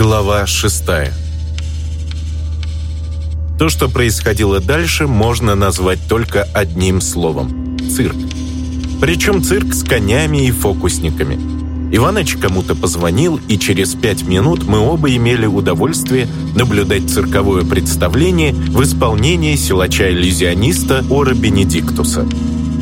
Глава шестая. То, что происходило дальше, можно назвать только одним словом – цирк. Причем цирк с конями и фокусниками. Иваныч кому-то позвонил, и через пять минут мы оба имели удовольствие наблюдать цирковое представление в исполнении силача-иллюзиониста Ора Бенедиктуса.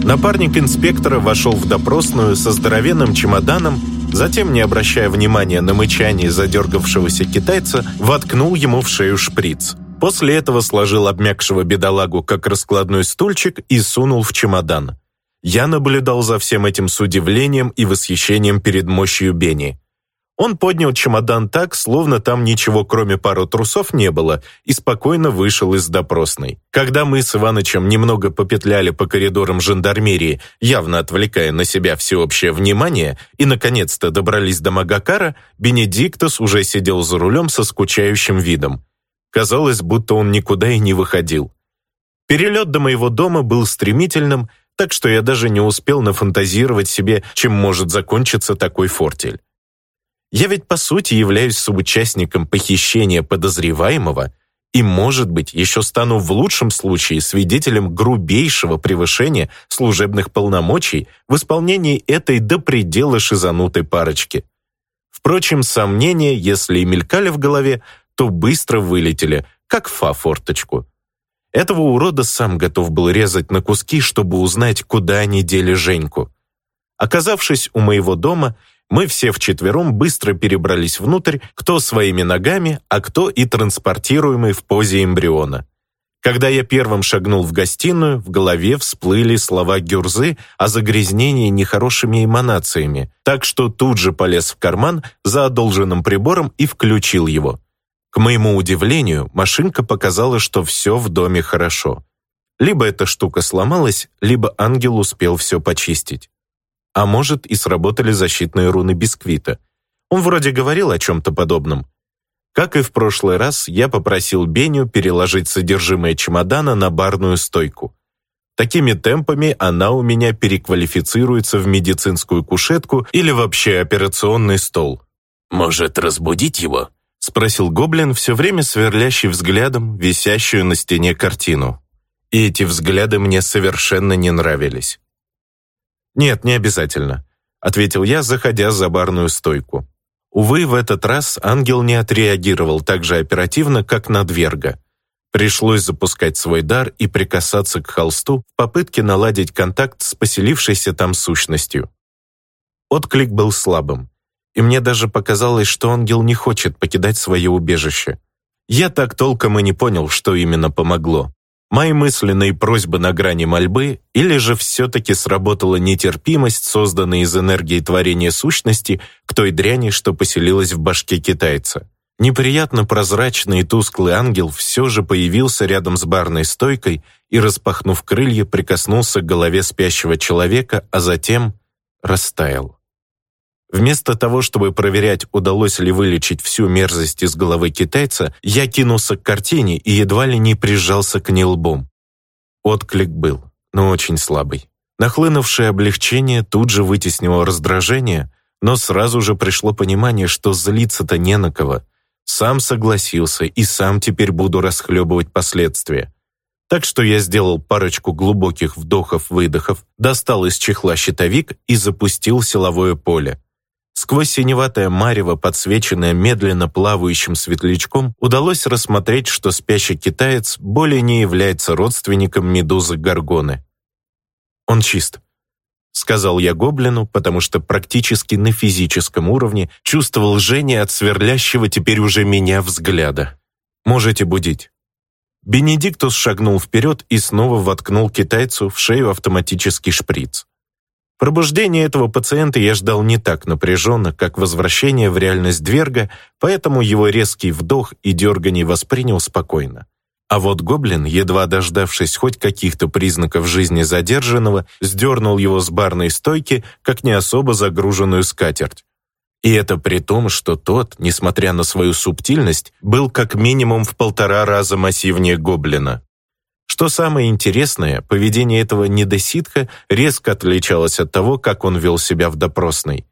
Напарник инспектора вошел в допросную со здоровенным чемоданом Затем, не обращая внимания на мычание задергавшегося китайца, воткнул ему в шею шприц. После этого сложил обмякшего бедолагу как раскладной стульчик и сунул в чемодан. Я наблюдал за всем этим с удивлением и восхищением перед мощью Бени. Он поднял чемодан так, словно там ничего кроме пару трусов не было, и спокойно вышел из допросной. Когда мы с Иванычем немного попетляли по коридорам жандармерии, явно отвлекая на себя всеобщее внимание, и наконец-то добрались до Магакара, Бенедиктос уже сидел за рулем со скучающим видом. Казалось, будто он никуда и не выходил. Перелет до моего дома был стремительным, так что я даже не успел нафантазировать себе, чем может закончиться такой фортель. Я ведь по сути являюсь соучастником похищения подозреваемого и, может быть, еще стану в лучшем случае свидетелем грубейшего превышения служебных полномочий в исполнении этой до предела шизанутой парочки. Впрочем, сомнения, если и мелькали в голове, то быстро вылетели, как фа форточку. Этого урода сам готов был резать на куски, чтобы узнать, куда они дели Женьку. Оказавшись у моего дома, мы все вчетвером быстро перебрались внутрь, кто своими ногами, а кто и транспортируемый в позе эмбриона. Когда я первым шагнул в гостиную, в голове всплыли слова Гюрзы о загрязнении нехорошими эманациями, так что тут же полез в карман за одолженным прибором и включил его. К моему удивлению, машинка показала, что все в доме хорошо. Либо эта штука сломалась, либо ангел успел все почистить. А может, и сработали защитные руны бисквита. Он вроде говорил о чем-то подобном. Как и в прошлый раз, я попросил Беню переложить содержимое чемодана на барную стойку. Такими темпами она у меня переквалифицируется в медицинскую кушетку или вообще операционный стол. «Может, разбудить его?» — спросил Гоблин, все время сверлящий взглядом висящую на стене картину. И эти взгляды мне совершенно не нравились. «Нет, не обязательно», — ответил я, заходя за барную стойку. Увы, в этот раз ангел не отреагировал так же оперативно, как на Дверга. Пришлось запускать свой дар и прикасаться к холсту в попытке наладить контакт с поселившейся там сущностью. Отклик был слабым, и мне даже показалось, что ангел не хочет покидать свое убежище. Я так толком и не понял, что именно помогло. Мои мысленные просьбы на грани мольбы, или же все-таки сработала нетерпимость, созданная из энергии творения сущности, к той дряни, что поселилась в башке китайца. Неприятно прозрачный и тусклый ангел все же появился рядом с барной стойкой и, распахнув крылья, прикоснулся к голове спящего человека, а затем растаял. Вместо того, чтобы проверять, удалось ли вылечить всю мерзость из головы китайца, я кинулся к картине и едва ли не прижался к ней лбом. Отклик был, но очень слабый. Нахлынувшее облегчение тут же вытеснило раздражение, но сразу же пришло понимание, что злиться-то не на кого. Сам согласился и сам теперь буду расхлебывать последствия. Так что я сделал парочку глубоких вдохов-выдохов, достал из чехла щитовик и запустил силовое поле. Сквозь синеватое марево, подсвеченное медленно плавающим светлячком, удалось рассмотреть, что спящий китаец более не является родственником медузы Гаргоны. «Он чист», — сказал я гоблину, потому что практически на физическом уровне чувствовал жжение от сверлящего теперь уже меня взгляда. «Можете будить». Бенедиктус шагнул вперед и снова воткнул китайцу в шею автоматический шприц. Пробуждение этого пациента я ждал не так напряженно, как возвращение в реальность Дверга, поэтому его резкий вдох и дергание воспринял спокойно. А вот гоблин, едва дождавшись хоть каких-то признаков жизни задержанного, сдернул его с барной стойки, как не особо загруженную скатерть. И это при том, что тот, несмотря на свою субтильность, был как минимум в полтора раза массивнее гоблина. Что самое интересное, поведение этого недоситка резко отличалось от того, как он вел себя в допросной.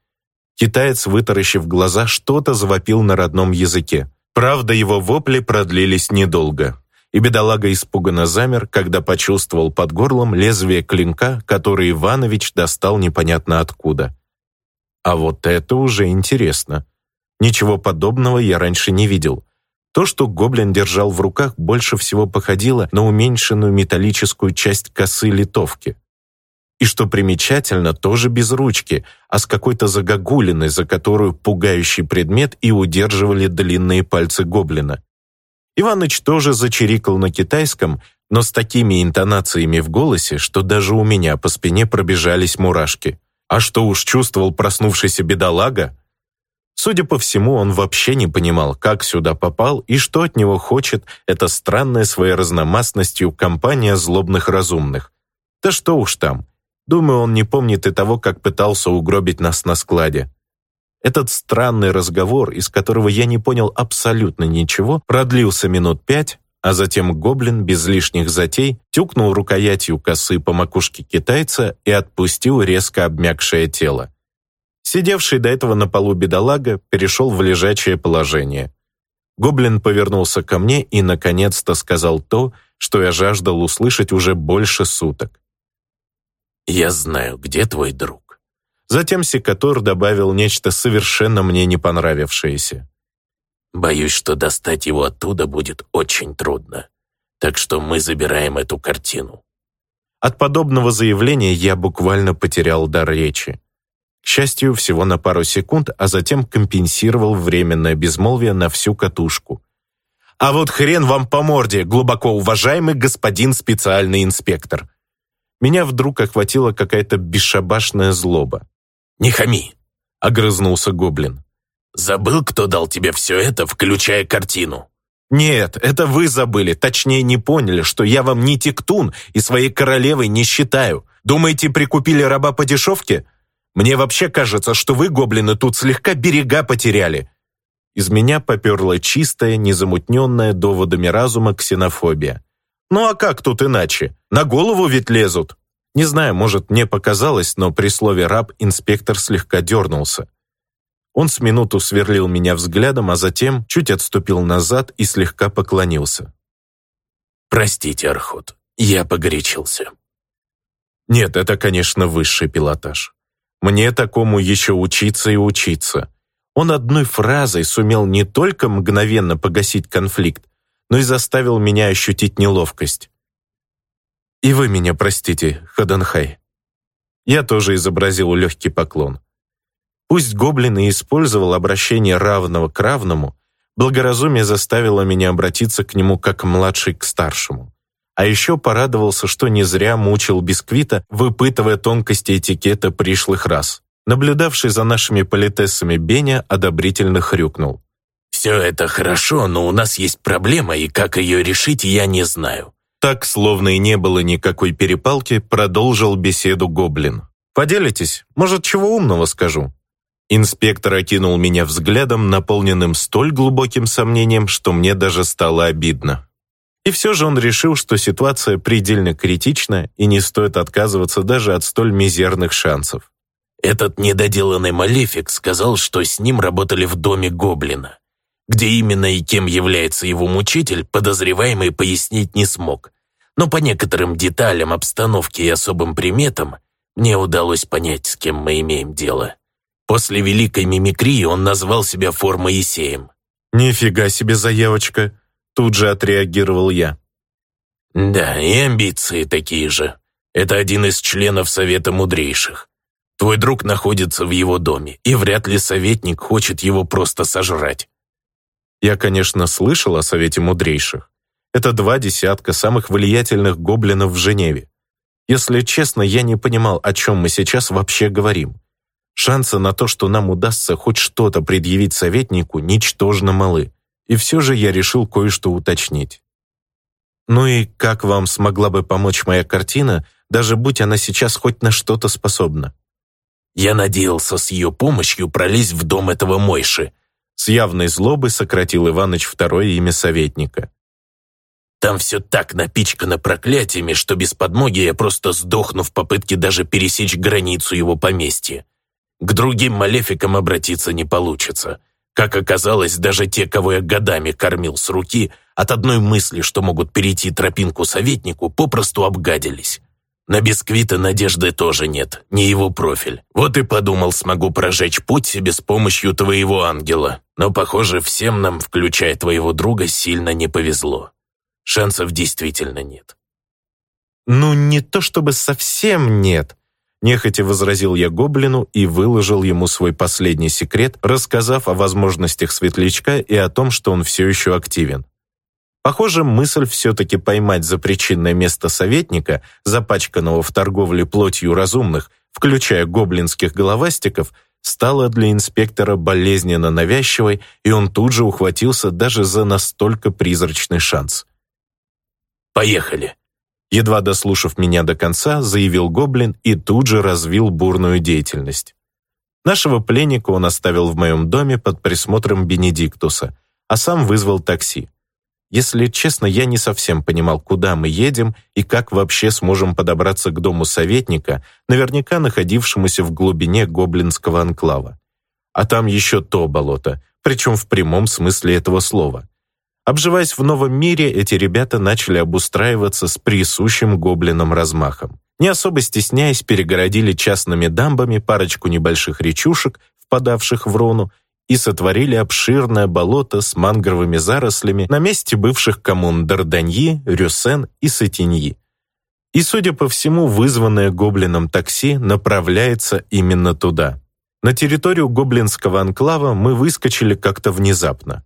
Китаец, вытаращив глаза, что-то завопил на родном языке. Правда, его вопли продлились недолго, и бедолага испуганно замер, когда почувствовал под горлом лезвие клинка, который Иванович достал непонятно откуда. А вот это уже интересно. Ничего подобного я раньше не видел. То, что гоблин держал в руках, больше всего походило на уменьшенную металлическую часть косы литовки. И что примечательно, тоже без ручки, а с какой-то загогулиной, за которую пугающий предмет и удерживали длинные пальцы гоблина. Иваныч тоже зачирикал на китайском, но с такими интонациями в голосе, что даже у меня по спине пробежались мурашки. А что уж чувствовал проснувшийся бедолага? Судя по всему, он вообще не понимал, как сюда попал и что от него хочет эта странная своей разномастностью компания злобных разумных. Да что уж там, Думаю, он не помнит и того, как пытался угробить нас на складе. Этот странный разговор, из которого я не понял абсолютно ничего, продлился минут пять, а затем гоблин без лишних затей тюкнул рукоятью косы по макушке китайца и отпустил резко обмякшее тело. Сидевший до этого на полу бедолага перешел в лежачее положение. Гоблин повернулся ко мне и наконец-то сказал то, что я жаждал услышать уже больше суток. «Я знаю, где твой друг». Затем Секатор добавил нечто совершенно мне не понравившееся. «Боюсь, что достать его оттуда будет очень трудно. Так что мы забираем эту картину». От подобного заявления я буквально потерял дар речи. К счастью, всего на пару секунд, а затем компенсировал временное безмолвие на всю катушку. «А вот хрен вам по морде, глубоко уважаемый господин специальный инспектор!» меня вдруг охватила какая-то бесшабашная злоба. «Не хами!» — огрызнулся гоблин. «Забыл, кто дал тебе все это, включая картину?» «Нет, это вы забыли, точнее не поняли, что я вам не тектун и своей королевой не считаю. Думаете, прикупили раба по дешевке? Мне вообще кажется, что вы, гоблины, тут слегка берега потеряли». Из меня поперла чистая, незамутненная доводами разума ксенофобия. Ну а как тут иначе? На голову ведь лезут. Не знаю, может, мне показалось, но при слове «раб» инспектор слегка дернулся. Он с минуту сверлил меня взглядом, а затем чуть отступил назад и слегка поклонился. «Простите, Архот, я погорячился». Нет, это, конечно, высший пилотаж. Мне такому еще учиться и учиться. Он одной фразой сумел не только мгновенно погасить конфликт, но и заставил меня ощутить неловкость. «И вы меня простите, Хаданхай». Я тоже изобразил легкий поклон. Пусть гоблин и использовал обращение равного к равному, благоразумие заставило меня обратиться к нему как младший к старшему. А еще порадовался, что не зря мучил бисквита, выпытывая тонкости этикета пришлых раз. Наблюдавший за нашими политессами Беня одобрительно хрюкнул. «Все это хорошо, но у нас есть проблема, и как ее решить, я не знаю». Так, словно и не было никакой перепалки, продолжил беседу Гоблин. «Поделитесь, может, чего умного скажу?» Инспектор окинул меня взглядом, наполненным столь глубоким сомнением, что мне даже стало обидно. И все же он решил, что ситуация предельно критична и не стоит отказываться даже от столь мизерных шансов. «Этот недоделанный Малефик сказал, что с ним работали в доме Гоблина. Где именно и кем является его мучитель, подозреваемый пояснить не смог. Но по некоторым деталям, обстановке и особым приметам мне удалось понять, с кем мы имеем дело. После великой мимикрии он назвал себя Формоисеем. «Нифига себе заявочка!» Тут же отреагировал я. «Да, и амбиции такие же. Это один из членов Совета Мудрейших. Твой друг находится в его доме, и вряд ли советник хочет его просто сожрать. Я, конечно, слышал о Совете Мудрейших. Это два десятка самых влиятельных гоблинов в Женеве. Если честно, я не понимал, о чем мы сейчас вообще говорим. Шансы на то, что нам удастся хоть что-то предъявить советнику, ничтожно малы. И все же я решил кое-что уточнить. Ну и как вам смогла бы помочь моя картина, даже будь она сейчас хоть на что-то способна? Я надеялся с ее помощью пролезть в дом этого Мойши, с явной злобой сократил Иваныч второе имя советника. Там все так напичкано проклятиями, что без подмоги я просто сдохну в попытке даже пересечь границу его поместья. К другим малефикам обратиться не получится. Как оказалось, даже те, кого я годами кормил с руки, от одной мысли, что могут перейти тропинку советнику, попросту обгадились. На бисквита надежды тоже нет, не его профиль. Вот и подумал, смогу прожечь путь себе с помощью твоего ангела. Но, похоже, всем нам, включая твоего друга, сильно не повезло. Шансов действительно нет. «Ну, не то чтобы совсем нет», — нехотя возразил я гоблину и выложил ему свой последний секрет, рассказав о возможностях светлячка и о том, что он все еще активен. Похоже, мысль все-таки поймать за причинное место советника, запачканного в торговле плотью разумных, включая гоблинских головастиков, стала для инспектора болезненно навязчивой, и он тут же ухватился даже за настолько призрачный шанс. «Поехали!» Едва дослушав меня до конца, заявил гоблин и тут же развил бурную деятельность. Нашего пленника он оставил в моем доме под присмотром Бенедиктуса, а сам вызвал такси. Если честно, я не совсем понимал, куда мы едем и как вообще сможем подобраться к дому советника, наверняка находившемуся в глубине гоблинского анклава. А там еще то болото, причем в прямом смысле этого слова. Обживаясь в новом мире, эти ребята начали обустраиваться с присущим гоблинам размахом. Не особо стесняясь, перегородили частными дамбами парочку небольших речушек, впадавших в Рону, и сотворили обширное болото с мангровыми зарослями на месте бывших коммун Дарданьи, Рюсен и Сатиньи. И, судя по всему, вызванное гоблином такси направляется именно туда. На территорию гоблинского анклава мы выскочили как-то внезапно.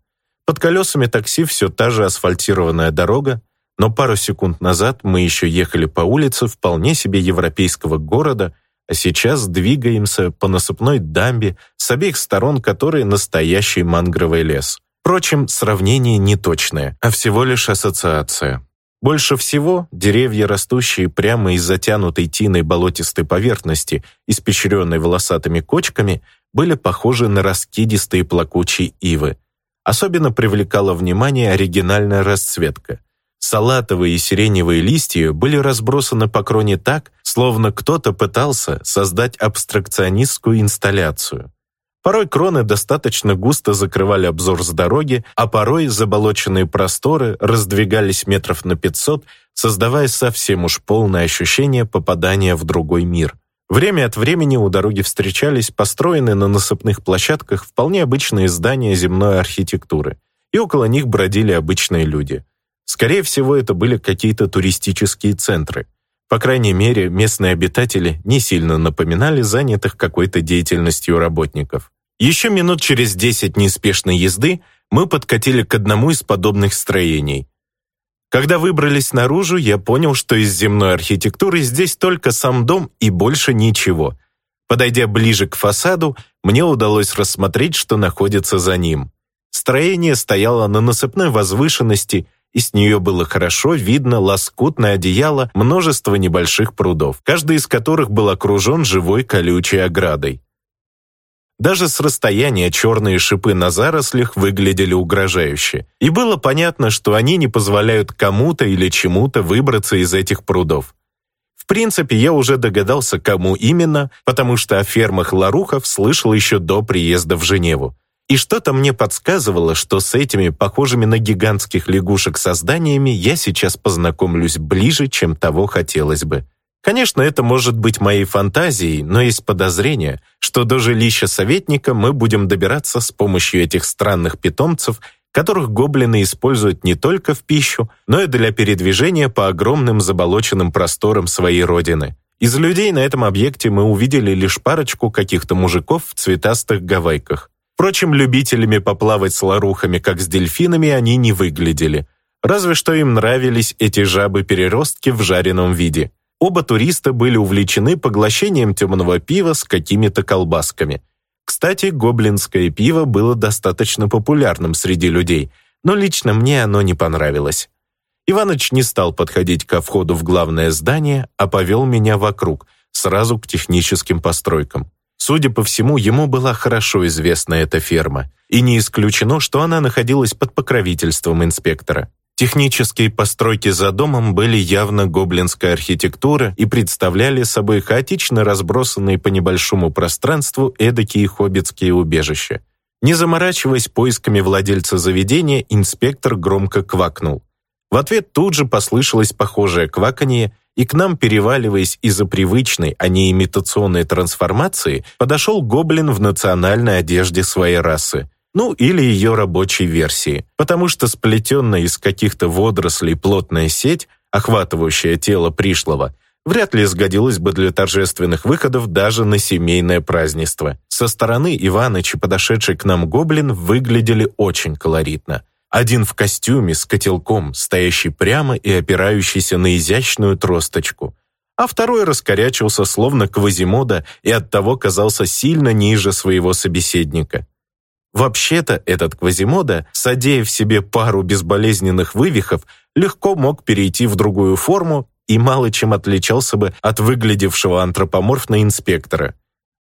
Под колесами такси все та же асфальтированная дорога, но пару секунд назад мы еще ехали по улице вполне себе европейского города – а сейчас двигаемся по насыпной дамбе, с обеих сторон которой настоящий мангровый лес. Впрочем, сравнение не точное, а всего лишь ассоциация. Больше всего деревья, растущие прямо из затянутой тиной болотистой поверхности, испещренной волосатыми кочками, были похожи на раскидистые плакучие ивы. Особенно привлекала внимание оригинальная расцветка – Салатовые и сиреневые листья были разбросаны по кроне так, словно кто-то пытался создать абстракционистскую инсталляцию. Порой кроны достаточно густо закрывали обзор с дороги, а порой заболоченные просторы раздвигались метров на 500, создавая совсем уж полное ощущение попадания в другой мир. Время от времени у дороги встречались построенные на насыпных площадках вполне обычные здания земной архитектуры, и около них бродили обычные люди – Скорее всего, это были какие-то туристические центры. По крайней мере, местные обитатели не сильно напоминали занятых какой-то деятельностью работников. Еще минут через десять неспешной езды мы подкатили к одному из подобных строений. Когда выбрались наружу, я понял, что из земной архитектуры здесь только сам дом и больше ничего. Подойдя ближе к фасаду, мне удалось рассмотреть, что находится за ним. Строение стояло на насыпной возвышенности – и с нее было хорошо видно лоскутное одеяло множества небольших прудов, каждый из которых был окружен живой колючей оградой. Даже с расстояния черные шипы на зарослях выглядели угрожающе, и было понятно, что они не позволяют кому-то или чему-то выбраться из этих прудов. В принципе, я уже догадался, кому именно, потому что о фермах Ларухов слышал еще до приезда в Женеву. И что-то мне подсказывало, что с этими похожими на гигантских лягушек созданиями я сейчас познакомлюсь ближе, чем того хотелось бы. Конечно, это может быть моей фантазией, но есть подозрение, что до жилища советника мы будем добираться с помощью этих странных питомцев, которых гоблины используют не только в пищу, но и для передвижения по огромным заболоченным просторам своей родины. Из людей на этом объекте мы увидели лишь парочку каких-то мужиков в цветастых гавайках. Впрочем, любителями поплавать с ларухами, как с дельфинами, они не выглядели. Разве что им нравились эти жабы-переростки в жареном виде. Оба туриста были увлечены поглощением темного пива с какими-то колбасками. Кстати, гоблинское пиво было достаточно популярным среди людей, но лично мне оно не понравилось. Иваныч не стал подходить ко входу в главное здание, а повел меня вокруг, сразу к техническим постройкам. Судя по всему, ему была хорошо известна эта ферма, и не исключено, что она находилась под покровительством инспектора. Технические постройки за домом были явно гоблинской архитектуры и представляли собой хаотично разбросанные по небольшому пространству эдакие хоббитские убежища. Не заморачиваясь поисками владельца заведения, инспектор громко квакнул. В ответ тут же послышалось похожее кваканье, и к нам, переваливаясь из-за привычной, а не имитационной трансформации, подошел гоблин в национальной одежде своей расы. Ну, или ее рабочей версии, потому что сплетенная из каких-то водорослей плотная сеть, охватывающая тело пришлого, вряд ли сгодилась бы для торжественных выходов даже на семейное празднество. Со стороны Иваныча подошедший к нам гоблин выглядели очень колоритно. Один в костюме с котелком, стоящий прямо и опирающийся на изящную тросточку, а второй раскорячился словно Квазимода и оттого казался сильно ниже своего собеседника. Вообще-то этот Квазимода, содеяв себе пару безболезненных вывихов, легко мог перейти в другую форму и мало чем отличался бы от выглядевшего антропоморфно инспектора.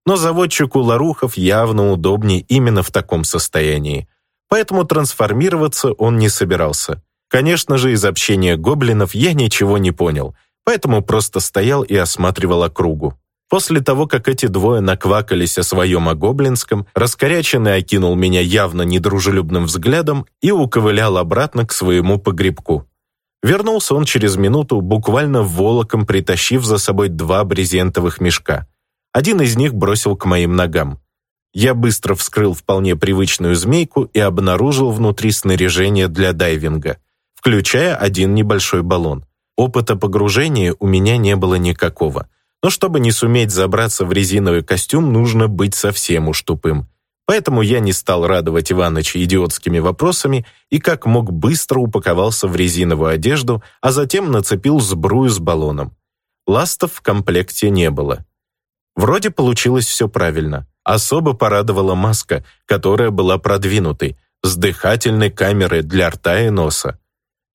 Но заводчику Ларухов явно удобнее именно в таком состоянии поэтому трансформироваться он не собирался. Конечно же, из общения гоблинов я ничего не понял, поэтому просто стоял и осматривал округу. После того, как эти двое наквакались о своем огоблинском, раскоряченный окинул меня явно недружелюбным взглядом и уковылял обратно к своему погребку. Вернулся он через минуту, буквально волоком притащив за собой два брезентовых мешка. Один из них бросил к моим ногам. Я быстро вскрыл вполне привычную змейку и обнаружил внутри снаряжение для дайвинга, включая один небольшой баллон. Опыта погружения у меня не было никакого. Но чтобы не суметь забраться в резиновый костюм, нужно быть совсем уж тупым. Поэтому я не стал радовать Иваныча идиотскими вопросами и как мог быстро упаковался в резиновую одежду, а затем нацепил сбрую с баллоном. Ластов в комплекте не было. Вроде получилось все правильно. Особо порадовала маска, которая была продвинутой, с дыхательной камерой для рта и носа.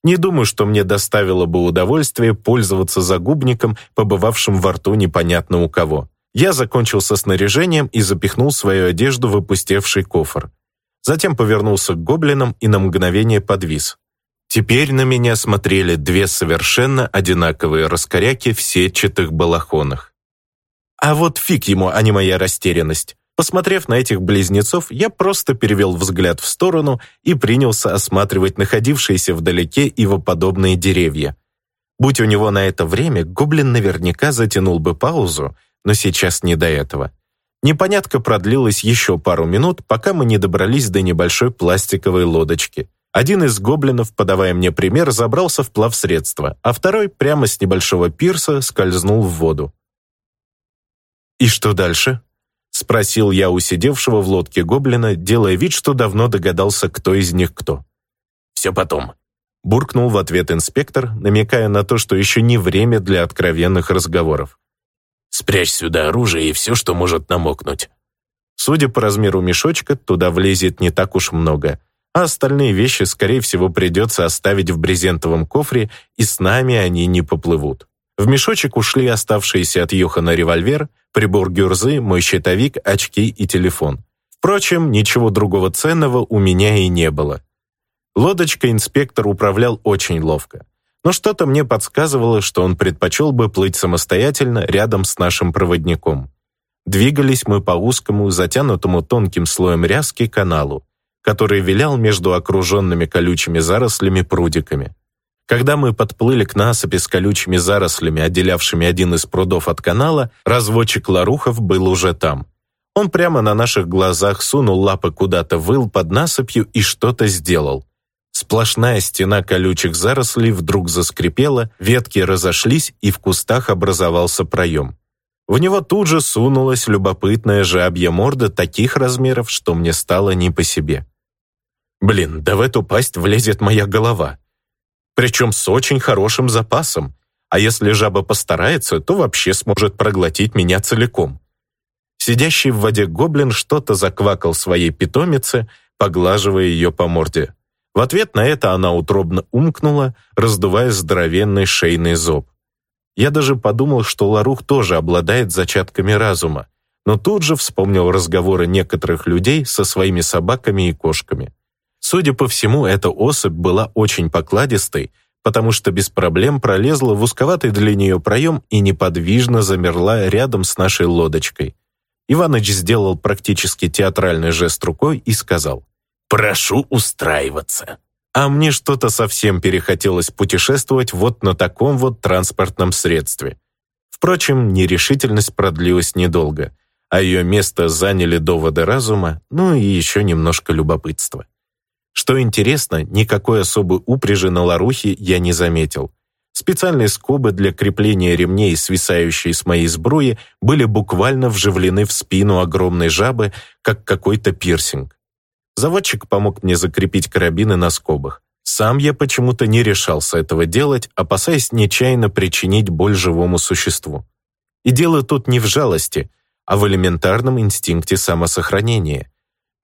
Не думаю, что мне доставило бы удовольствие пользоваться загубником, побывавшим во рту непонятно у кого. Я закончил со снаряжением и запихнул свою одежду в опустевший кофр. Затем повернулся к гоблинам и на мгновение подвис. Теперь на меня смотрели две совершенно одинаковые раскоряки в сетчатых балахонах. А вот фиг ему, а не моя растерянность. Посмотрев на этих близнецов, я просто перевел взгляд в сторону и принялся осматривать находившиеся вдалеке ивоподобные деревья. Будь у него на это время, гоблин наверняка затянул бы паузу, но сейчас не до этого. Непонятка продлилась еще пару минут, пока мы не добрались до небольшой пластиковой лодочки. Один из гоблинов, подавая мне пример, забрался в плавсредство, а второй прямо с небольшого пирса скользнул в воду. «И что дальше?» — спросил я у сидевшего в лодке гоблина, делая вид, что давно догадался, кто из них кто. «Все потом», — буркнул в ответ инспектор, намекая на то, что еще не время для откровенных разговоров. «Спрячь сюда оружие и все, что может намокнуть». Судя по размеру мешочка, туда влезет не так уж много, а остальные вещи, скорее всего, придется оставить в брезентовом кофре, и с нами они не поплывут. В мешочек ушли оставшиеся от Йохана револьвер, прибор гюрзы, мой щитовик, очки и телефон. Впрочем, ничего другого ценного у меня и не было. Лодочкой инспектор управлял очень ловко. Но что-то мне подсказывало, что он предпочел бы плыть самостоятельно рядом с нашим проводником. Двигались мы по узкому, затянутому тонким слоем ряски каналу, который вилял между окруженными колючими зарослями прудиками. Когда мы подплыли к насыпи с колючими зарослями, отделявшими один из прудов от канала, разводчик Ларухов был уже там. Он прямо на наших глазах сунул лапы куда-то выл под насыпью и что-то сделал. Сплошная стена колючих зарослей вдруг заскрипела, ветки разошлись, и в кустах образовался проем. В него тут же сунулась любопытная жабья морда таких размеров, что мне стало не по себе. «Блин, да в эту пасть влезет моя голова!» Причем с очень хорошим запасом, а если жаба постарается, то вообще сможет проглотить меня целиком. Сидящий в воде гоблин что-то заквакал своей питомице, поглаживая ее по морде. В ответ на это она утробно умкнула, раздувая здоровенный шейный зоб. Я даже подумал, что Ларух тоже обладает зачатками разума, но тут же вспомнил разговоры некоторых людей со своими собаками и кошками. Судя по всему, эта особь была очень покладистой, потому что без проблем пролезла в узковатый для нее проем и неподвижно замерла рядом с нашей лодочкой. Иваныч сделал практически театральный жест рукой и сказал «Прошу устраиваться». А мне что-то совсем перехотелось путешествовать вот на таком вот транспортном средстве. Впрочем, нерешительность продлилась недолго, а ее место заняли доводы разума, ну и еще немножко любопытства. Что интересно, никакой особой упряжи на ларухе я не заметил. Специальные скобы для крепления ремней, свисающие с моей сбруи, были буквально вживлены в спину огромной жабы, как какой-то пирсинг. Заводчик помог мне закрепить карабины на скобах. Сам я почему-то не решался этого делать, опасаясь нечаянно причинить боль живому существу. И дело тут не в жалости, а в элементарном инстинкте самосохранения.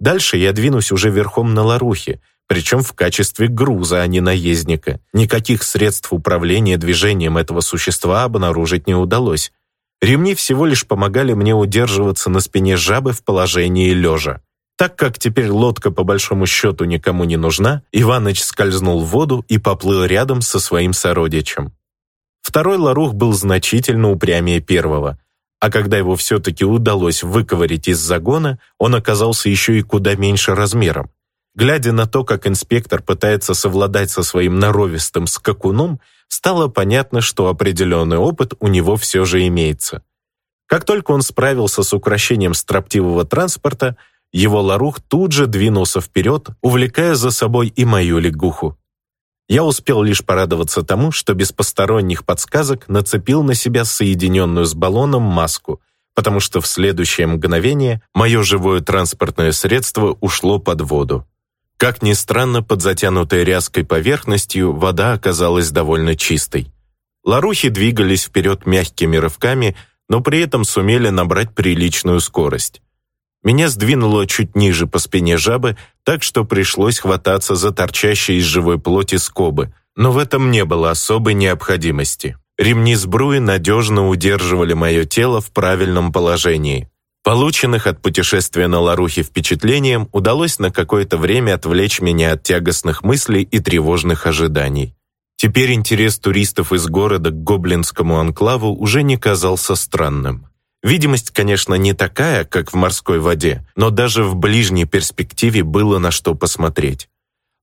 Дальше я двинусь уже верхом на ларухе, причем в качестве груза, а не наездника. Никаких средств управления движением этого существа обнаружить не удалось. Ремни всего лишь помогали мне удерживаться на спине жабы в положении лежа. Так как теперь лодка по большому счету никому не нужна, Иваныч скользнул в воду и поплыл рядом со своим сородичем. Второй ларух был значительно упрямее первого – а когда его все-таки удалось выковырить из загона, он оказался еще и куда меньше размером. Глядя на то, как инспектор пытается совладать со своим норовистым скакуном, стало понятно, что определенный опыт у него все же имеется. Как только он справился с украшением строптивого транспорта, его ларух тут же двинулся вперед, увлекая за собой и мою лягуху. Я успел лишь порадоваться тому, что без посторонних подсказок нацепил на себя соединенную с баллоном маску, потому что в следующее мгновение мое живое транспортное средство ушло под воду. Как ни странно, под затянутой ряской поверхностью вода оказалась довольно чистой. Ларухи двигались вперед мягкими рывками, но при этом сумели набрать приличную скорость. Меня сдвинуло чуть ниже по спине жабы, так что пришлось хвататься за торчащие из живой плоти скобы, но в этом не было особой необходимости. Ремни сбруи надежно удерживали мое тело в правильном положении. Полученных от путешествия на Ларухе впечатлением удалось на какое-то время отвлечь меня от тягостных мыслей и тревожных ожиданий. Теперь интерес туристов из города к гоблинскому анклаву уже не казался странным. Видимость, конечно, не такая, как в морской воде, но даже в ближней перспективе было на что посмотреть.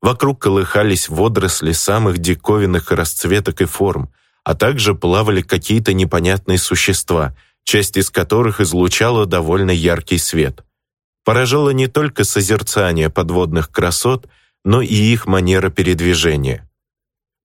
Вокруг колыхались водоросли самых диковинных расцветок и форм, а также плавали какие-то непонятные существа, часть из которых излучала довольно яркий свет. Поражало не только созерцание подводных красот, но и их манера передвижения.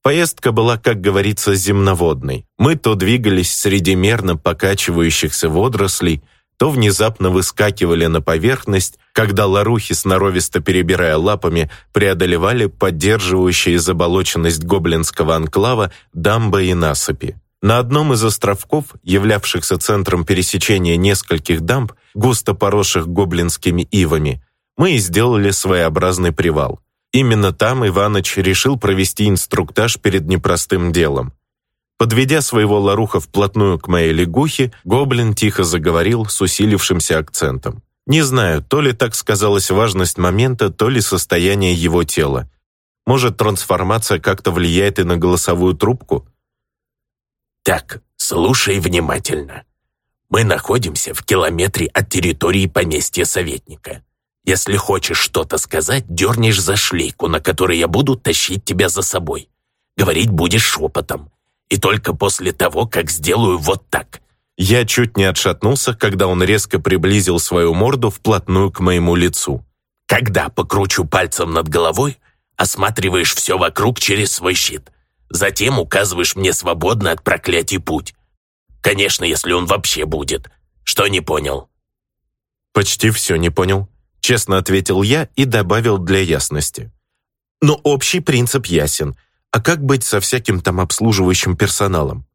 Поездка была, как говорится, земноводной. Мы то двигались среди мерно покачивающихся водорослей, то внезапно выскакивали на поверхность, когда ларухи, сноровисто перебирая лапами, преодолевали поддерживающие заболоченность гоблинского анклава дамбы и насыпи. На одном из островков, являвшихся центром пересечения нескольких дамб, густо поросших гоблинскими ивами, мы и сделали своеобразный привал. Именно там Иваныч решил провести инструктаж перед непростым делом. Подведя своего ларуха вплотную к моей лягухе, гоблин тихо заговорил с усилившимся акцентом. Не знаю, то ли так сказалась важность момента, то ли состояние его тела. Может, трансформация как-то влияет и на голосовую трубку? «Так, слушай внимательно. Мы находимся в километре от территории поместья советника. Если хочешь что-то сказать, дернешь за шлейку, на которой я буду тащить тебя за собой. Говорить будешь шепотом. И только после того, как сделаю вот так». Я чуть не отшатнулся, когда он резко приблизил свою морду вплотную к моему лицу. «Когда покручу пальцем над головой, осматриваешь все вокруг через свой щит. Затем указываешь мне свободно от проклятий путь. Конечно, если он вообще будет. Что не понял?» «Почти все не понял», честно ответил я и добавил для ясности. Но общий принцип ясен. А как быть со всяким там обслуживающим персоналом?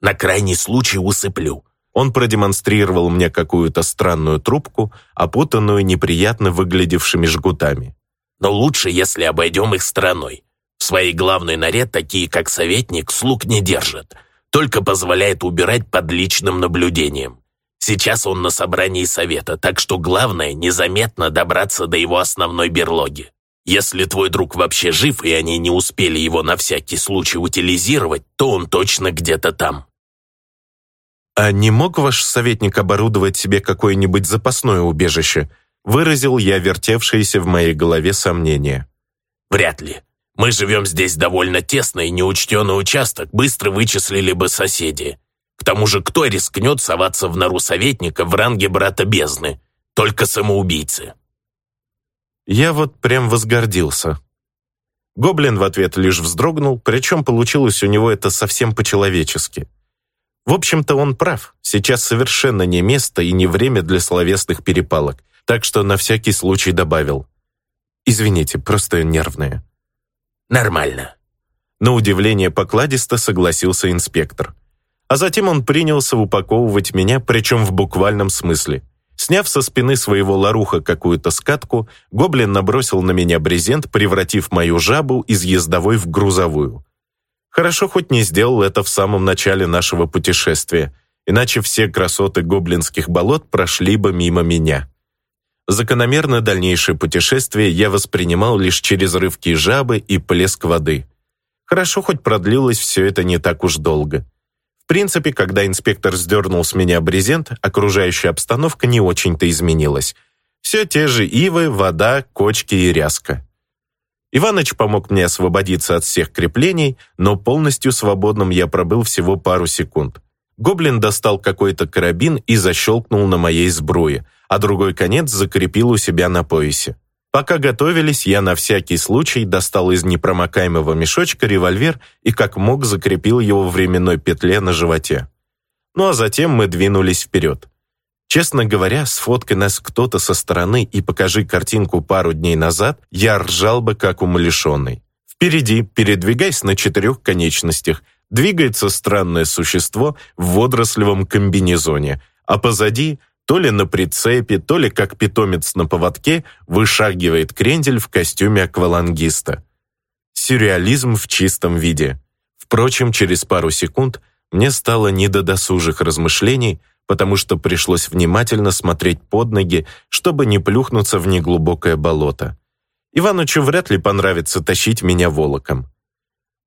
На крайний случай усыплю. Он продемонстрировал мне какую-то странную трубку, опутанную неприятно выглядевшими жгутами. Но лучше, если обойдем их стороной. В своей главной норе такие, как советник, слуг не держат, только позволяет убирать под личным наблюдением. Сейчас он на собрании совета, так что главное незаметно добраться до его основной берлоги. Если твой друг вообще жив, и они не успели его на всякий случай утилизировать, то он точно где-то там. «А не мог ваш советник оборудовать себе какое-нибудь запасное убежище?» выразил я вертевшиеся в моей голове сомнения. «Вряд ли. Мы живем здесь довольно тесно, и неучтенный участок быстро вычислили бы соседи. К тому же кто рискнет соваться в нору советника в ранге брата бездны? Только самоубийцы». Я вот прям возгордился. Гоблин в ответ лишь вздрогнул, причем получилось у него это совсем по-человечески. В общем-то, он прав. Сейчас совершенно не место и не время для словесных перепалок, так что на всякий случай добавил. «Извините, просто нервные». «Нормально». На удивление покладисто согласился инспектор. А затем он принялся упаковывать меня, причем в буквальном смысле. Сняв со спины своего ларуха какую-то скатку, гоблин набросил на меня брезент, превратив мою жабу из ездовой в грузовую. Хорошо хоть не сделал это в самом начале нашего путешествия, иначе все красоты гоблинских болот прошли бы мимо меня. Закономерно дальнейшее путешествие я воспринимал лишь через рывки жабы и плеск воды. Хорошо хоть продлилось все это не так уж долго принципе, когда инспектор сдернул с меня брезент, окружающая обстановка не очень-то изменилась. Все те же ивы, вода, кочки и ряска. Иваныч помог мне освободиться от всех креплений, но полностью свободным я пробыл всего пару секунд. Гоблин достал какой-то карабин и защелкнул на моей сбруе, а другой конец закрепил у себя на поясе. Пока готовились, я на всякий случай достал из непромокаемого мешочка револьвер и как мог закрепил его в временной петле на животе. Ну а затем мы двинулись вперед. Честно говоря, сфоткай нас кто-то со стороны и покажи картинку пару дней назад, я ржал бы как умалишенный. Впереди, передвигаясь на четырех конечностях, двигается странное существо в водорослевом комбинезоне, а позади то ли на прицепе, то ли как питомец на поводке вышагивает крендель в костюме аквалангиста. Сюрреализм в чистом виде. Впрочем, через пару секунд мне стало не до досужих размышлений, потому что пришлось внимательно смотреть под ноги, чтобы не плюхнуться в неглубокое болото. Иванычу вряд ли понравится тащить меня волоком.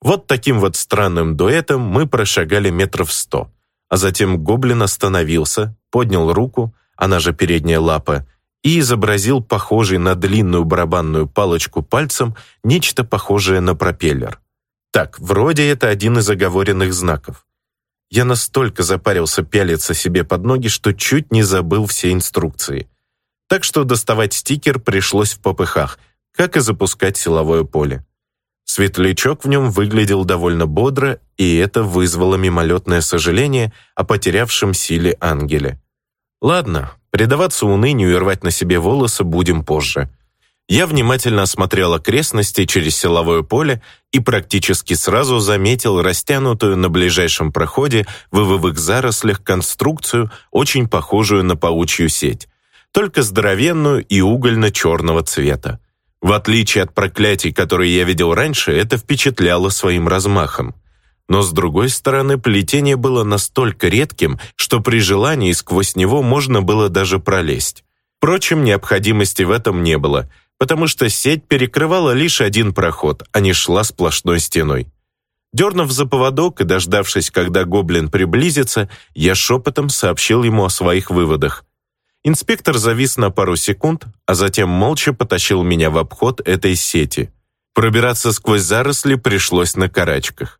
Вот таким вот странным дуэтом мы прошагали метров сто, а затем гоблин остановился, поднял руку, она же передняя лапа, и изобразил похожий на длинную барабанную палочку пальцем нечто похожее на пропеллер. Так, вроде это один из оговоренных знаков. Я настолько запарился пялиться себе под ноги, что чуть не забыл все инструкции. Так что доставать стикер пришлось в попыхах, как и запускать силовое поле. Светлячок в нем выглядел довольно бодро, и это вызвало мимолетное сожаление о потерявшем силе ангеле. Ладно, предаваться унынию и рвать на себе волосы будем позже. Я внимательно осмотрел окрестности через силовое поле и практически сразу заметил растянутую на ближайшем проходе в ивовых зарослях конструкцию, очень похожую на паучью сеть, только здоровенную и угольно-черного цвета. В отличие от проклятий, которые я видел раньше, это впечатляло своим размахом. Но с другой стороны, плетение было настолько редким, что при желании сквозь него можно было даже пролезть. Впрочем, необходимости в этом не было, потому что сеть перекрывала лишь один проход, а не шла сплошной стеной. Дернув за поводок и дождавшись, когда гоблин приблизится, я шепотом сообщил ему о своих выводах. Инспектор завис на пару секунд, а затем молча потащил меня в обход этой сети. Пробираться сквозь заросли пришлось на карачках.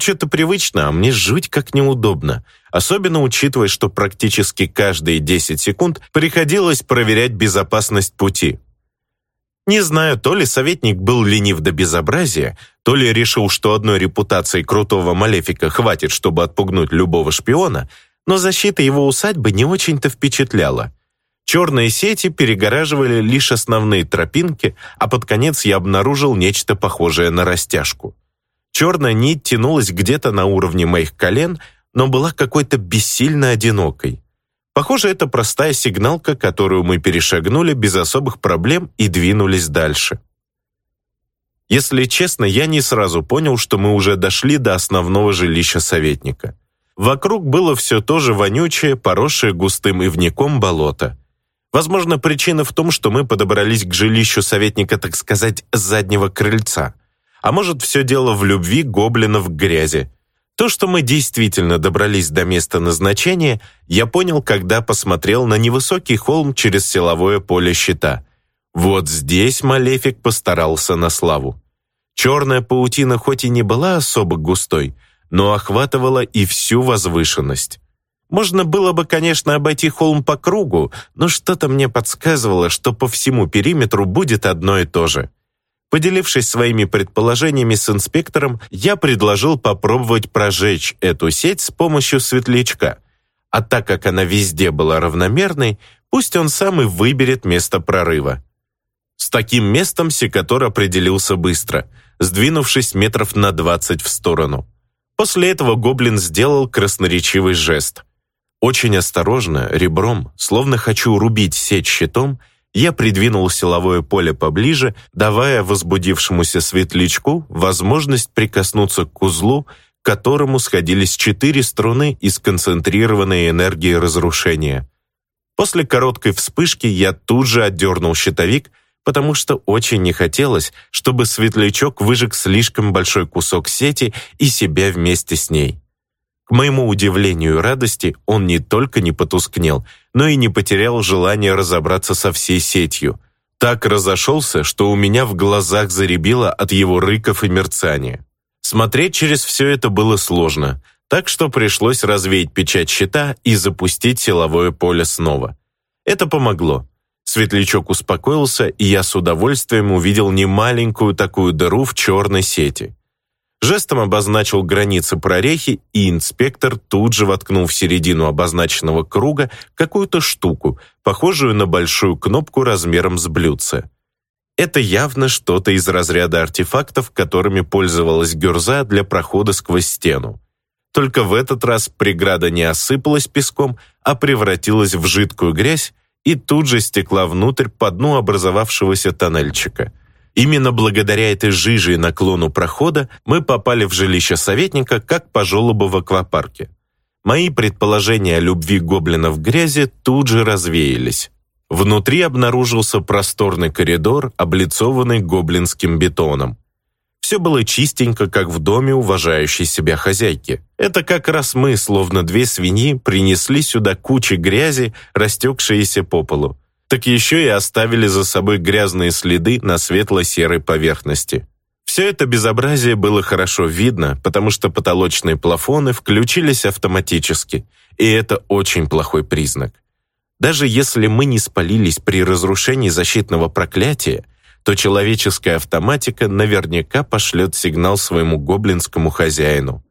Что-то привычно, а мне жуть как неудобно, особенно учитывая, что практически каждые 10 секунд приходилось проверять безопасность пути. Не знаю, то ли советник был ленив до безобразия, то ли решил, что одной репутации крутого малефика хватит, чтобы отпугнуть любого шпиона, но защита его усадьбы не очень-то впечатляла. Черные сети перегораживали лишь основные тропинки, а под конец я обнаружил нечто похожее на растяжку. Черная нить тянулась где-то на уровне моих колен, но была какой-то бессильно одинокой. Похоже, это простая сигналка, которую мы перешагнули без особых проблем и двинулись дальше. Если честно, я не сразу понял, что мы уже дошли до основного жилища советника. Вокруг было все то же вонючее, поросшее густым ивняком болото. Возможно, причина в том, что мы подобрались к жилищу советника, так сказать, заднего крыльца. А может, все дело в любви гоблинов к грязи. То, что мы действительно добрались до места назначения, я понял, когда посмотрел на невысокий холм через силовое поле щита. Вот здесь Малефик постарался на славу. Черная паутина хоть и не была особо густой, но охватывала и всю возвышенность. Можно было бы, конечно, обойти холм по кругу, но что-то мне подсказывало, что по всему периметру будет одно и то же. Поделившись своими предположениями с инспектором, я предложил попробовать прожечь эту сеть с помощью светлячка. А так как она везде была равномерной, пусть он сам и выберет место прорыва. С таким местом секатор определился быстро, сдвинувшись метров на двадцать в сторону. После этого гоблин сделал красноречивый жест. Очень осторожно, ребром, словно хочу рубить сеть щитом, я придвинул силовое поле поближе, давая возбудившемуся светлячку возможность прикоснуться к узлу, к которому сходились четыре струны из концентрированной энергии разрушения. После короткой вспышки я тут же отдернул щитовик, потому что очень не хотелось, чтобы светлячок выжег слишком большой кусок сети и себя вместе с ней. К моему удивлению и радости, он не только не потускнел, но и не потерял желание разобраться со всей сетью. Так разошелся, что у меня в глазах заребило от его рыков и мерцания. Смотреть через все это было сложно, так что пришлось развеять печать щита и запустить силовое поле снова. Это помогло. Светлячок успокоился, и я с удовольствием увидел немаленькую такую дыру в черной сети. Жестом обозначил границы прорехи, и инспектор тут же воткнул в середину обозначенного круга какую-то штуку, похожую на большую кнопку размером с блюдце. Это явно что-то из разряда артефактов, которыми пользовалась Гюрза для прохода сквозь стену. Только в этот раз преграда не осыпалась песком, а превратилась в жидкую грязь и тут же стекла внутрь по дну образовавшегося тоннельчика – Именно благодаря этой жиже и наклону прохода мы попали в жилище советника, как по желобу в аквапарке. Мои предположения о любви гоблинов к грязи тут же развеялись. Внутри обнаружился просторный коридор, облицованный гоблинским бетоном. Все было чистенько, как в доме уважающей себя хозяйки. Это как раз мы, словно две свиньи, принесли сюда кучи грязи, растекшиеся по полу так еще и оставили за собой грязные следы на светло-серой поверхности. Все это безобразие было хорошо видно, потому что потолочные плафоны включились автоматически, и это очень плохой признак. Даже если мы не спалились при разрушении защитного проклятия, то человеческая автоматика наверняка пошлет сигнал своему гоблинскому хозяину.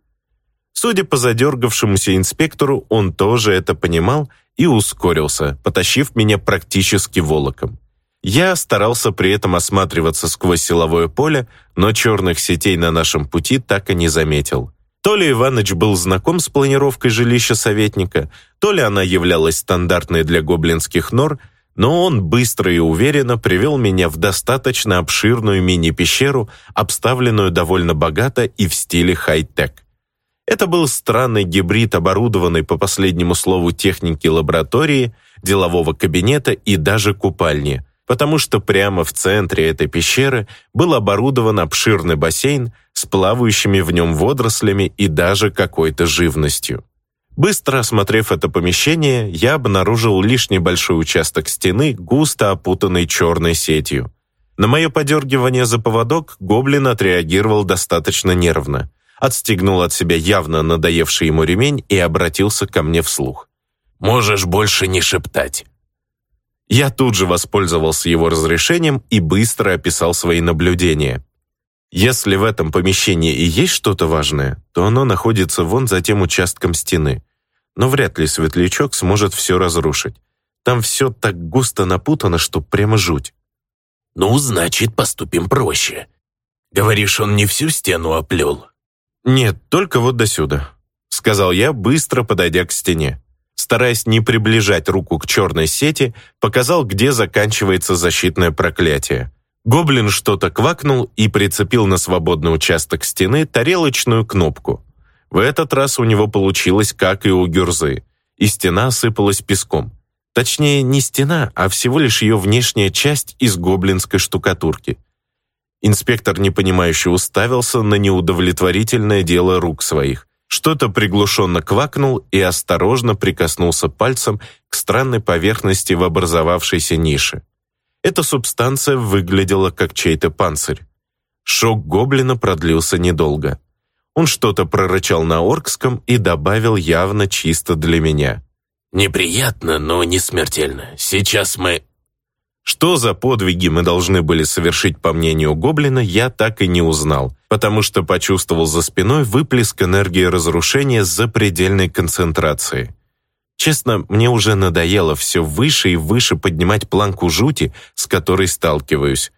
Судя по задергавшемуся инспектору, он тоже это понимал и ускорился, потащив меня практически волоком. Я старался при этом осматриваться сквозь силовое поле, но черных сетей на нашем пути так и не заметил. То ли Иваныч был знаком с планировкой жилища советника, то ли она являлась стандартной для гоблинских нор, но он быстро и уверенно привел меня в достаточно обширную мини-пещеру, обставленную довольно богато и в стиле хай-тек. Это был странный гибрид, оборудованный по последнему слову техники лаборатории, делового кабинета и даже купальни, потому что прямо в центре этой пещеры был оборудован обширный бассейн с плавающими в нем водорослями и даже какой-то живностью. Быстро осмотрев это помещение, я обнаружил лишь небольшой участок стены, густо опутанный черной сетью. На мое подергивание за поводок гоблин отреагировал достаточно нервно – отстегнул от себя явно надоевший ему ремень и обратился ко мне вслух. «Можешь больше не шептать». Я тут же воспользовался его разрешением и быстро описал свои наблюдения. Если в этом помещении и есть что-то важное, то оно находится вон за тем участком стены. Но вряд ли светлячок сможет все разрушить. Там все так густо напутано, что прямо жуть. «Ну, значит, поступим проще. Говоришь, он не всю стену оплел?» «Нет, только вот до сюда», — сказал я, быстро подойдя к стене. Стараясь не приближать руку к черной сети, показал, где заканчивается защитное проклятие. Гоблин что-то квакнул и прицепил на свободный участок стены тарелочную кнопку. В этот раз у него получилось, как и у Гюрзы, и стена осыпалась песком. Точнее, не стена, а всего лишь ее внешняя часть из гоблинской штукатурки. Инспектор непонимающе уставился на неудовлетворительное дело рук своих. Что-то приглушенно квакнул и осторожно прикоснулся пальцем к странной поверхности в образовавшейся нише. Эта субстанция выглядела как чей-то панцирь. Шок гоблина продлился недолго. Он что-то прорычал на оркском и добавил явно чисто для меня. «Неприятно, но не смертельно. Сейчас мы...» Что за подвиги мы должны были совершить, по мнению Гоблина, я так и не узнал, потому что почувствовал за спиной выплеск энергии разрушения с запредельной концентрацией. Честно, мне уже надоело все выше и выше поднимать планку жути, с которой сталкиваюсь.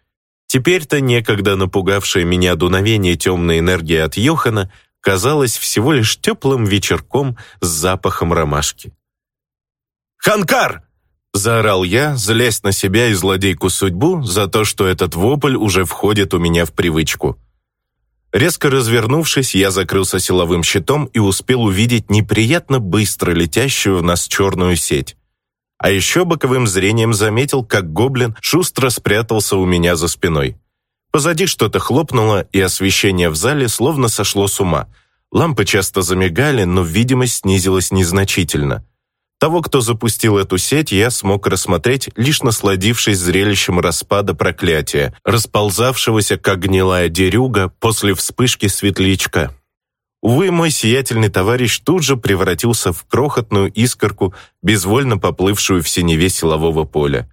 Теперь-то некогда напугавшее меня дуновение темной энергии от Йохана казалось всего лишь теплым вечерком с запахом ромашки. «Ханкар!» — заорал я, злясь на себя и злодейку судьбу за то, что этот вопль уже входит у меня в привычку. Резко развернувшись, я закрылся силовым щитом и успел увидеть неприятно быстро летящую в нас черную сеть. А еще боковым зрением заметил, как гоблин шустро спрятался у меня за спиной. Позади что-то хлопнуло, и освещение в зале словно сошло с ума. Лампы часто замигали, но видимость снизилась незначительно. Того, кто запустил эту сеть, я смог рассмотреть, лишь насладившись зрелищем распада проклятия, расползавшегося, как гнилая дерюга, после вспышки светлячка. Увы, мой сиятельный товарищ тут же превратился в крохотную искорку, безвольно поплывшую в синеве силового поля.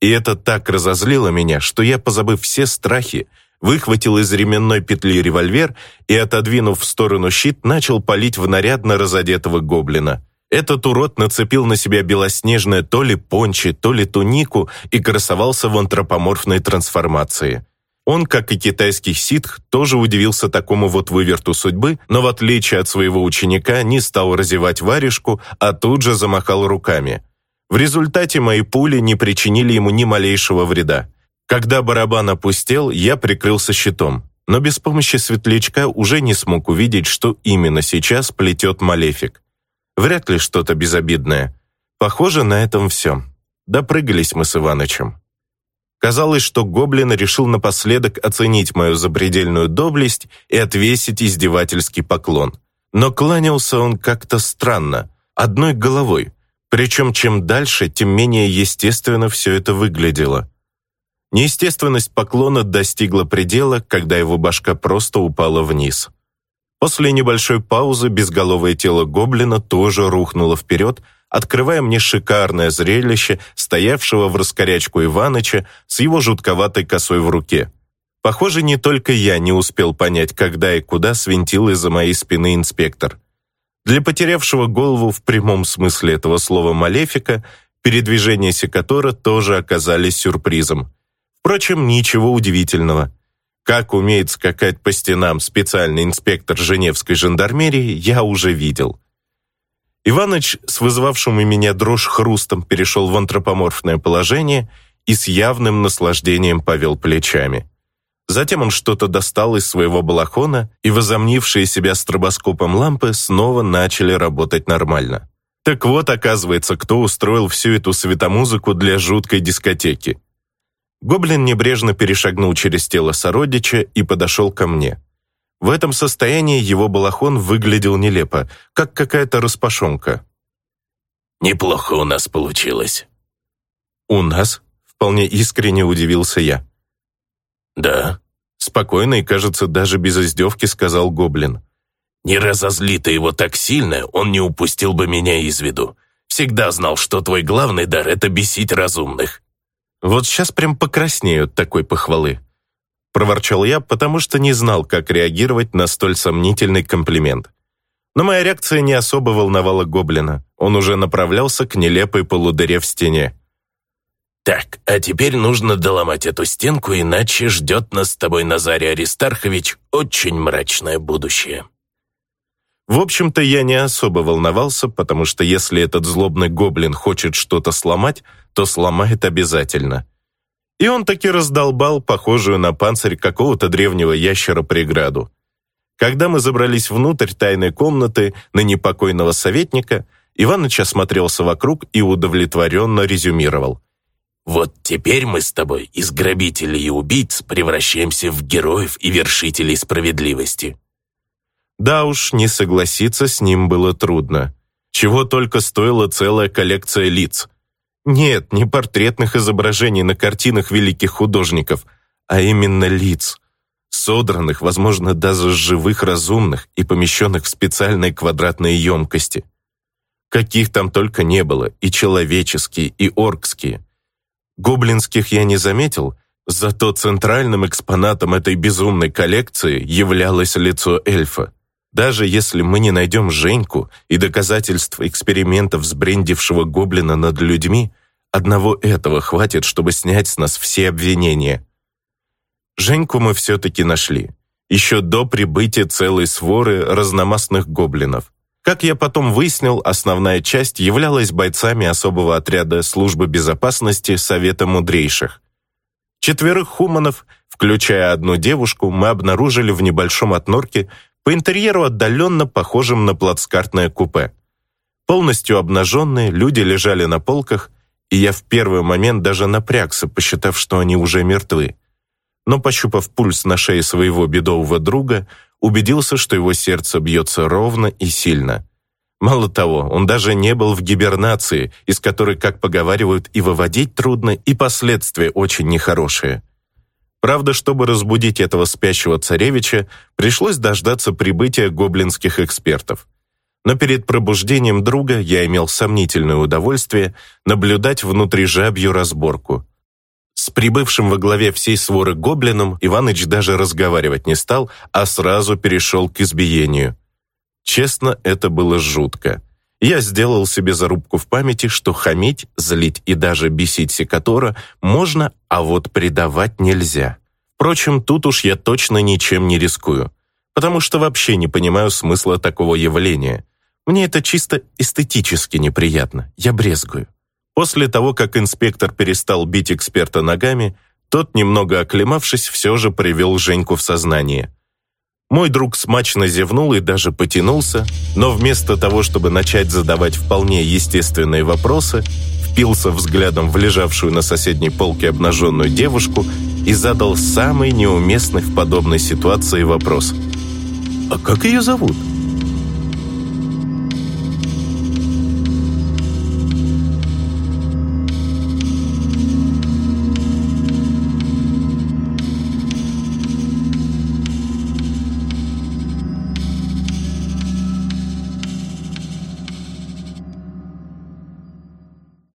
И это так разозлило меня, что я, позабыв все страхи, выхватил из ременной петли револьвер и, отодвинув в сторону щит, начал палить в нарядно разодетого гоблина. Этот урод нацепил на себя белоснежное то ли пончи, то ли тунику и красовался в антропоморфной трансформации. Он, как и китайский ситх, тоже удивился такому вот выверту судьбы, но в отличие от своего ученика не стал разевать варежку, а тут же замахал руками. В результате мои пули не причинили ему ни малейшего вреда. Когда барабан опустел, я прикрылся щитом, но без помощи светлячка уже не смог увидеть, что именно сейчас плетет малефик. Вряд ли что-то безобидное. Похоже, на этом все. Допрыгались мы с Иванычем. Казалось, что гоблин решил напоследок оценить мою запредельную доблесть и отвесить издевательский поклон. Но кланялся он как-то странно, одной головой, причем чем дальше, тем менее естественно все это выглядело. Неестественность поклона достигла предела, когда его башка просто упала вниз. После небольшой паузы безголовое тело гоблина тоже рухнуло вперед, открывая мне шикарное зрелище стоявшего в раскорячку Иваныча с его жутковатой косой в руке. Похоже, не только я не успел понять, когда и куда свинтил из-за моей спины инспектор. Для потерявшего голову в прямом смысле этого слова малефика, передвижения секатора тоже оказались сюрпризом. Впрочем, ничего удивительного – как умеет скакать по стенам специальный инспектор Женевской жандармерии, я уже видел. Иваныч с вызвавшим у меня дрожь хрустом перешел в антропоморфное положение и с явным наслаждением повел плечами. Затем он что-то достал из своего балахона, и возомнившие себя стробоскопом лампы снова начали работать нормально. Так вот, оказывается, кто устроил всю эту светомузыку для жуткой дискотеки. Гоблин небрежно перешагнул через тело сородича и подошел ко мне. В этом состоянии его балахон выглядел нелепо, как какая-то распашонка. «Неплохо у нас получилось». «У нас?» — вполне искренне удивился я. «Да», — спокойно и, кажется, даже без издевки сказал Гоблин. «Не разозли ты его так сильно, он не упустил бы меня из виду. Всегда знал, что твой главный дар — это бесить разумных. Вот сейчас прям покраснеют такой похвалы. Проворчал я, потому что не знал, как реагировать на столь сомнительный комплимент. Но моя реакция не особо волновала гоблина. Он уже направлялся к нелепой полудыре в стене. «Так, а теперь нужно доломать эту стенку, иначе ждет нас с тобой, Назарий Аристархович, очень мрачное будущее». В общем-то, я не особо волновался, потому что если этот злобный гоблин хочет что-то сломать, то сломает обязательно. И он таки раздолбал похожую на панцирь какого-то древнего ящера преграду. Когда мы забрались внутрь тайной комнаты на непокойного советника, Иваныч осмотрелся вокруг и удовлетворенно резюмировал. «Вот теперь мы с тобой из грабителей и убийц превращаемся в героев и вершителей справедливости». Да уж, не согласиться с ним было трудно. Чего только стоила целая коллекция лиц. Нет, не портретных изображений на картинах великих художников, а именно лиц. Содранных, возможно, даже живых разумных и помещенных в специальные квадратные емкости. Каких там только не было, и человеческие, и оркские. Гоблинских я не заметил, зато центральным экспонатом этой безумной коллекции являлось лицо эльфа. Даже если мы не найдем Женьку и доказательств экспериментов сбрендившего гоблина над людьми, одного этого хватит, чтобы снять с нас все обвинения. Женьку мы все-таки нашли. Еще до прибытия целой своры разномастных гоблинов. Как я потом выяснил, основная часть являлась бойцами особого отряда службы безопасности Совета Мудрейших. Четверых хуманов, включая одну девушку, мы обнаружили в небольшом отнорке, по интерьеру отдаленно похожим на плацкартное купе. Полностью обнаженные, люди лежали на полках, и я в первый момент даже напрягся, посчитав, что они уже мертвы. Но, пощупав пульс на шее своего бедового друга, убедился, что его сердце бьется ровно и сильно. Мало того, он даже не был в гибернации, из которой, как поговаривают, и выводить трудно, и последствия очень нехорошие. Правда, чтобы разбудить этого спящего царевича, пришлось дождаться прибытия гоблинских экспертов. Но перед пробуждением друга я имел сомнительное удовольствие наблюдать внутри жабью разборку. С прибывшим во главе всей своры гоблином Иваныч даже разговаривать не стал, а сразу перешел к избиению. Честно, это было жутко. Я сделал себе зарубку в памяти, что хамить, злить и даже бесить секатора можно, а вот предавать нельзя. Впрочем, тут уж я точно ничем не рискую, потому что вообще не понимаю смысла такого явления. Мне это чисто эстетически неприятно, я брезгую. После того, как инспектор перестал бить эксперта ногами, тот, немного оклемавшись, все же привел Женьку в сознание. Мой друг смачно зевнул и даже потянулся, но вместо того, чтобы начать задавать вполне естественные вопросы, впился взглядом в лежавшую на соседней полке обнаженную девушку и задал самый неуместный в подобной ситуации вопрос. «А как ее зовут?»